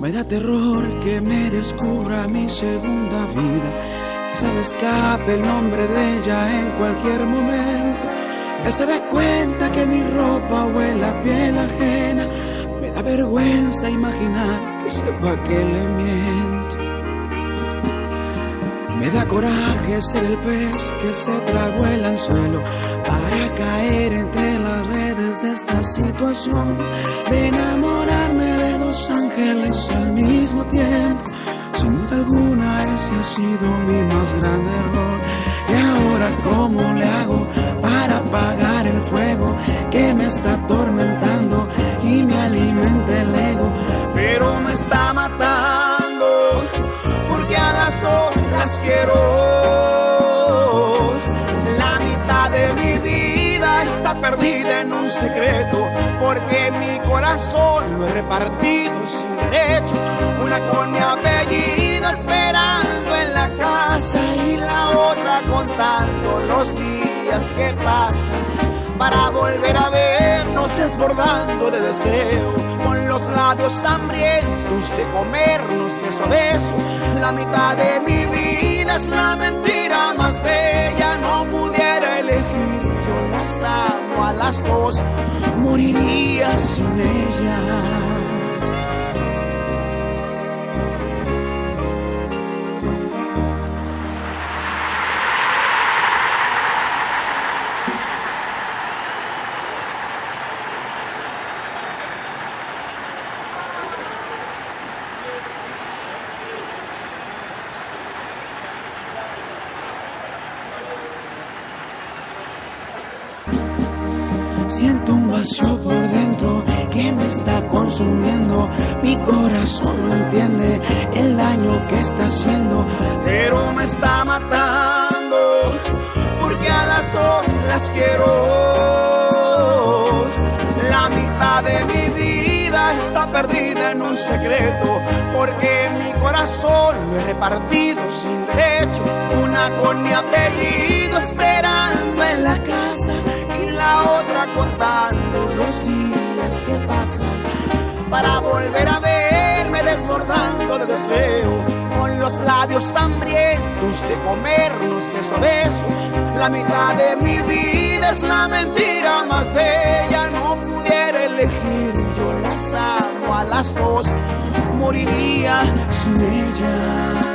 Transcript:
Me da terror que me descubra mi segunda vida. Se me escape el nombre de ella en cualquier momento. Que se dé cuenta que mi ropa huele a piel ajena. Me da vergüenza imaginar que sepa que le miento. Me da coraje ser el pez que se tragó el anzuelo para caer entre las redes de esta situación. De enamorarme de ángeles al mismo tiempo. Sin duda alguna ese ha sido mi más grande error. Y ahora cómo le hago para apagar el fuego que me está atormentando y me alimenta el ego, pero me está matando porque a las dos las quiero. La mitad de mi vida está perdida en un secreto, porque corazón lo he repartido sin derecho. Una con mi apellido esperando en la casa y la otra contando los días que pasan para volver a vernos desbordando de deseo, con los labios hambrientos de comernos beso a beso. La mitad de mi vida es la mentira más bella, no pudiera elegir, yo las amo a las dos, moriría sin ellas. Siento un vacío por dentro que me está consumiendo. Mi corazón no entiende el daño que está haciendo, pero me está matando porque a las dos las quiero. La mitad de mi vida está perdida en un secreto porque mi corazón lo he repartido sin derecho. Una con mi apellido esperando para volver a verme desbordando de deseo, con los labios hambrientos de comernos beso a beso. La mitad de mi vida es la mentira más bella, no pudiera elegir, yo las amo a las dos, moriría sin ella.